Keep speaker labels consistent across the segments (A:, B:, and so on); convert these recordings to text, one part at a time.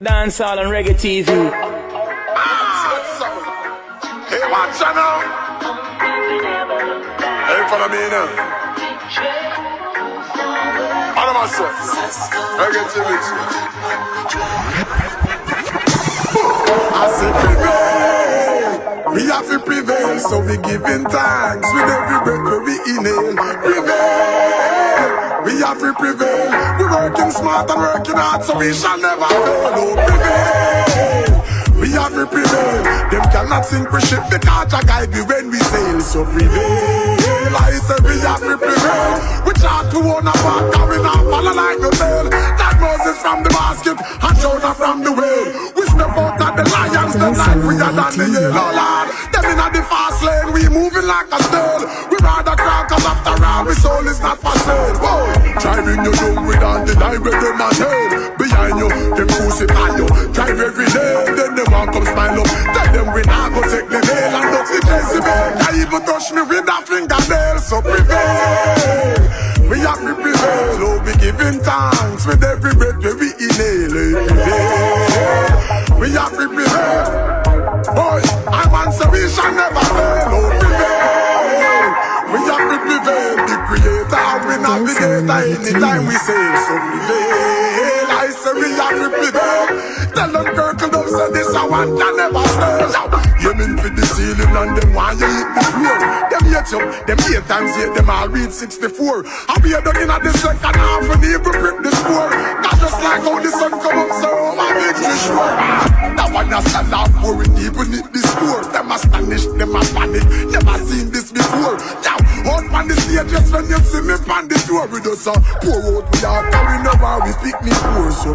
A: Dancehall and reggae TV.
B: Ah. Hey, watch out now. Hey, follow me now. All of myself. Reggae TV. I say prevail. We have to prevail, so we giving thanks with every breath we inhale. Prevail. We have to prevail. We working smart and working hard, so we shall never fail. Oh, prevail. We have to prevail. Them cannot sink we ship because I guide me when we sail. So prevail. I say we have to prevail. We try to own a part, coming out, follow like the tail. That Moses from the basket and Jonah from the whale. We step out of the lions, them like we are than the yellow lord. Them in the fast lane, we moving like a snail. We rather crawl cause after all, we soul is not for sale. Whoa, driving you down with all the lie with them a. Behind you, them crucify you. Drive every day, then them want come smile up. Tell them we not go take the nail and not the Jezebel. They even touch me with that fingernail, so prevail. We have to prevail, oh, we giving thanks with every breath we navigator anytime we sail, so prevail. I say we to prevail. Tell them Kirkle don't say this, I want to never fail. You mean for the ceiling and them why you hit the floor. Them hate you, them eight times eight, them all read 64. I'll be done in at the second half and even grip the score. Not just like how the sun come up, so my victory sure. That one a stand out for it, even hit the score. Them astonished, them a panic, never seen this before. Now, out on the stage just when you the door with us, uh, pour out we are carrying over, we pick me poor, so.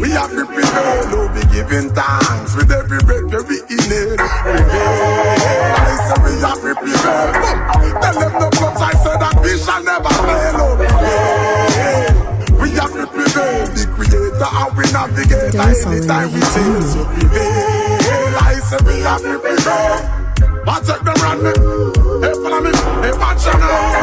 B: We have to prevail, oh, we giving thanks with every breath that we inhale. I say we have to prevail. Tell them no clubs, I say that we shall never fail, oh. We have to prevail, the creator and we navigate anytime we sail. So prevail, I say we have to prevail. Watch out, them me. Hey, follow me. Hey, watch out now.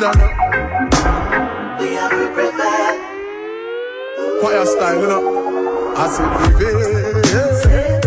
B: No. Hey, watch out now. Choir style, you know. I say prevail.